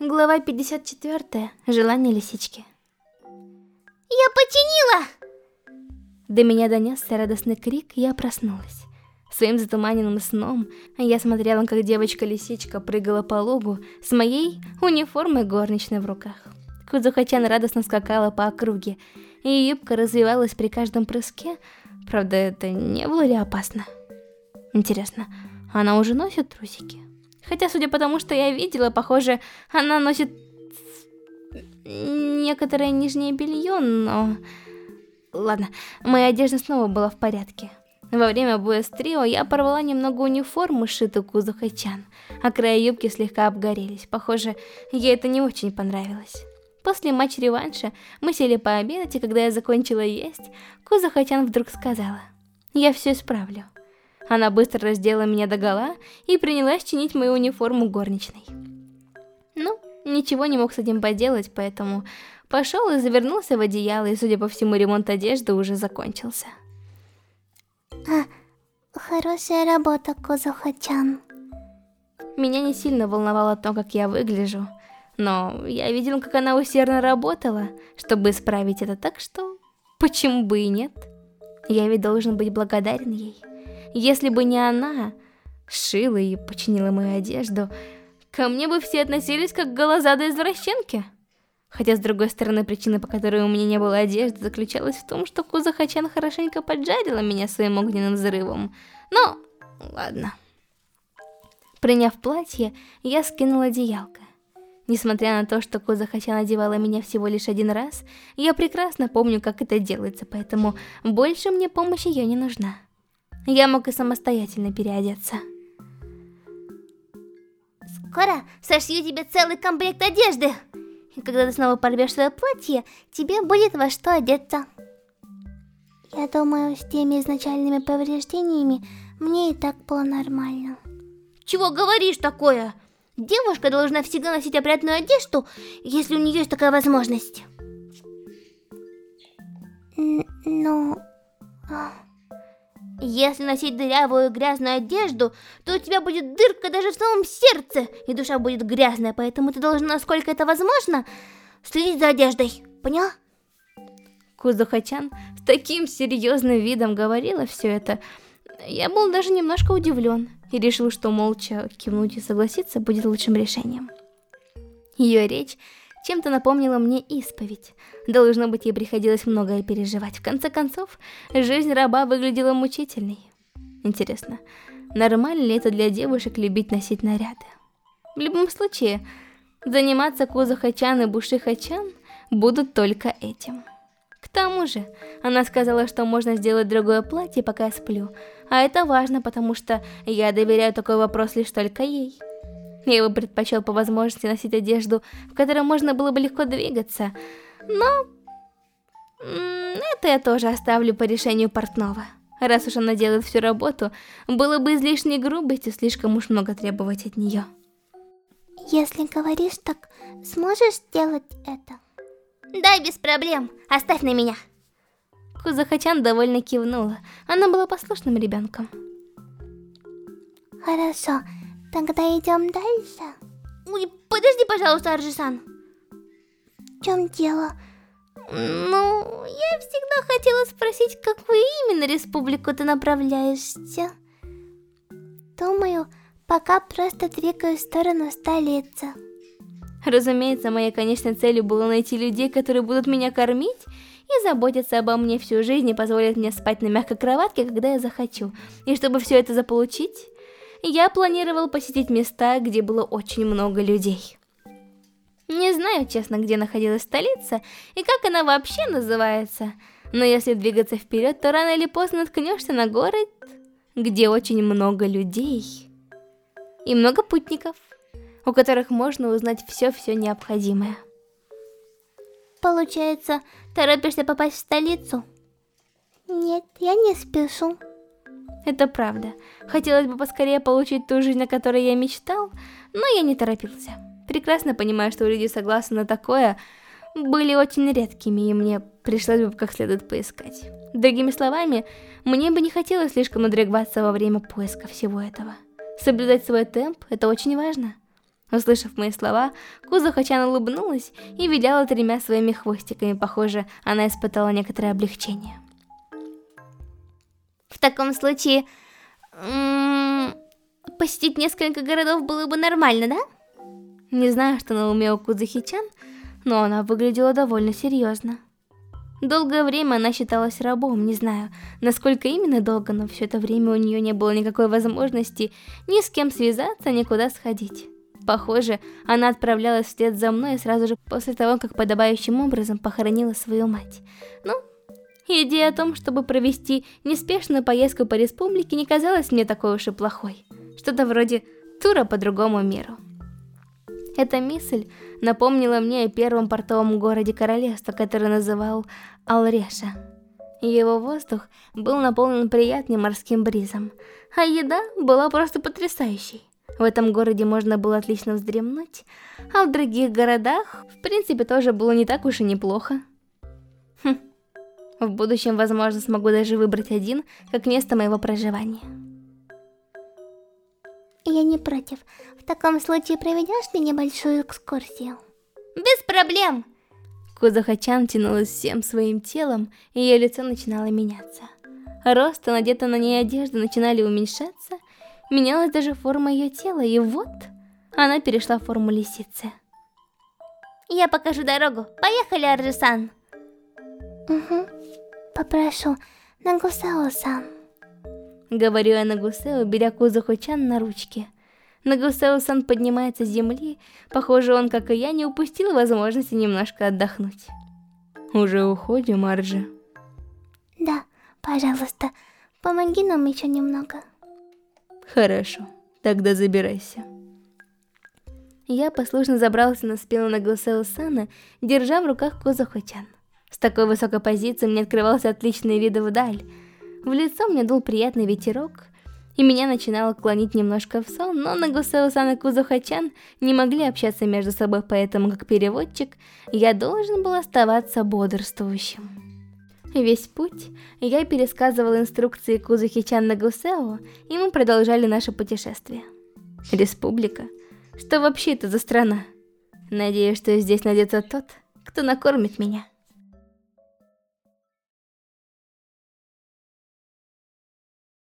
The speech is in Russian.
Глава 54. Желание лисички. Я починила! До меня донесся радостный крик, и я проснулась. Своим затуманенным сном я смотрела, как девочка-лисичка прыгала по лугу с моей униформой горничной в руках. Кудзухачан радостно скакала по округе, и юбка развивалась при каждом прыске. Правда, это не было ли опасно? Интересно, она уже носит трусики? Хотя, судя по тому, что я видела, похоже, она носит некоторое нижнее белье, но... Ладно, моя одежда снова была в порядке. Во время боя с трио я порвала немного униформу, сшитую Кузухачан, а края юбки слегка обгорелись. Похоже, ей это не очень понравилось. После матча-реванша мы сели пообедать, и когда я закончила есть, Кузухачан вдруг сказала, «Я все исправлю». Она быстро раздела меня до гола и принялась чинить мою униформу горничной. Ну, ничего не мог с этим поделать, поэтому пошел и завернулся в одеяло, и, судя по всему, ремонт одежды уже закончился. А, хорошая работа, Козухачан. Меня не сильно волновало то, как я выгляжу, но я видел, как она усердно работала, чтобы исправить это, так что почему бы и нет? Я ведь должен быть благодарен ей. Если бы не она, шила и починила мою одежду, ко мне бы все относились как к голозадой извращенке. Хотя, с другой стороны, причина, по которой у меня не было одежды, заключалась в том, что Кузахачан хорошенько поджарила меня своим огненным взрывом. Но, ладно. Приняв платье, я скинула одеялко. Несмотря на то, что Кузахачан одевала меня всего лишь один раз, я прекрасно помню, как это делается, поэтому больше мне помощь ее не нужна. Я мог и самостоятельно переодеться. Скоро сошью тебе целый комплект одежды. И когда ты снова порвешь свое платье, тебе будет во что одеться. Я думаю, с теми изначальными повреждениями мне и так было нормально. Чего говоришь такое? Девушка должна всегда носить опрятную одежду, если у нее есть такая возможность. Ну... Если носить дырявую грязную одежду, то у тебя будет дырка даже в самом сердце, и душа будет грязная, поэтому ты должен, насколько это возможно, следить за одеждой. Поняла? Кузухачан с таким серьезным видом говорила все это. Я был даже немножко удивлен и решил, что молча кивнуть и согласиться будет лучшим решением. Ее речь чем-то напомнила мне исповедь. Должно быть, ей приходилось многое переживать. В конце концов, жизнь раба выглядела мучительной. Интересно, нормально ли это для девушек любить носить наряды? В любом случае, заниматься Кузухачан и Бушихачан будут только этим. К тому же, она сказала, что можно сделать другое платье, пока я сплю. А это важно, потому что я доверяю такой вопрос лишь только ей. Я бы предпочел по возможности носить одежду, в которой можно было бы легко двигаться. Но... Это я тоже оставлю по решению портного. Раз уж она делает всю работу, было бы излишней грубостью слишком уж много требовать от нее. Если говоришь так, сможешь сделать это? Да, без проблем. Оставь на меня. Кузахачан довольно кивнула. Она была послушным ребенком. Хорошо. Тогда идем дальше. Ой, подожди, пожалуйста, Арджисан. В чем дело? Ну, я всегда хотела спросить, какую именно республику ты направляешься? Думаю, пока просто двигаю в сторону столицы. Разумеется, моей конечной целью было найти людей, которые будут меня кормить и заботиться обо мне всю жизнь и позволят мне спать на мягкой кроватке, когда я захочу. И чтобы все это заполучить, я планировал посетить места, где было очень много людей. Не знаю, честно, где находилась столица и как она вообще называется, но если двигаться вперед, то рано или поздно наткнешься на город, где очень много людей и много путников, у которых можно узнать все-все необходимое. Получается, торопишься попасть в столицу? Нет, я не спешу. Это правда. Хотелось бы поскорее получить ту жизнь, о которой я мечтал, но я не торопился. Прекрасно понимаю, что люди согласны на такое, были очень редкими, и мне пришлось бы как следует поискать. Другими словами, мне бы не хотелось слишком надрягаться во время поиска всего этого. Соблюдать свой темп – это очень важно. Услышав мои слова, Кузухачан улыбнулась и виляла тремя своими хвостиками. Похоже, она испытала некоторое облегчение. В таком случае, посетить несколько городов было бы нормально, да? Не знаю, что на уме у Кузухичан, но она выглядела довольно серьезно. Долгое время она считалась рабом, не знаю, насколько именно долго, но все это время у нее не было никакой возможности ни с кем связаться, никуда сходить. Похоже, она отправлялась вслед за мной сразу же после того, как подобающим образом похоронила свою мать. Ну, идея о том, чтобы провести неспешную поездку по республике, не казалась мне такой уж и плохой. Что-то вроде тура по другому миру. Эта мысль напомнила мне о первом портовом городе королевства, который называл Алреша. Его воздух был наполнен приятным морским бризом, а еда была просто потрясающей. В этом городе можно было отлично вздремнуть, а в других городах, в принципе, тоже было не так уж и неплохо. Хм. В будущем, возможно, смогу даже выбрать один, как место моего проживания. Я не против. В таком случае проведешь мне небольшую экскурсию? Без проблем! Кузахачан тянулась всем своим телом, и ее лицо начинало меняться. Рост и надета на ней одежда начинали уменьшаться, Менялась даже форма ее тела, и вот она перешла в форму лисицы. Я покажу дорогу. Поехали, Арджисан. Угу. Попрошу, Нагусао-сан. Говорю я Нагусео, беря Кузуху-чан на ручки. Нагусео-сан поднимается с земли. Похоже, он, как и я, не упустил возможности немножко отдохнуть. Уже уходим, Арджи? Да, пожалуйста, помоги нам еще немного. Хорошо, тогда забирайся. Я послушно забрался на спину Нагласео Сана, держа в руках Кузахочан. Такой высокой позиции мне открывался отличный вид вдаль. В лицо мне дул приятный ветерок, и меня начинало клонить немножко в сон, но Нагусео-сан и Кузухачан не могли общаться между собой, поэтому, как переводчик, я должен был оставаться бодрствующим. Весь путь я пересказывала инструкции Кузухи-чан Нагусео, и мы продолжали наше путешествие. Республика? Что вообще это за страна? Надеюсь, что здесь найдется тот, кто накормит меня.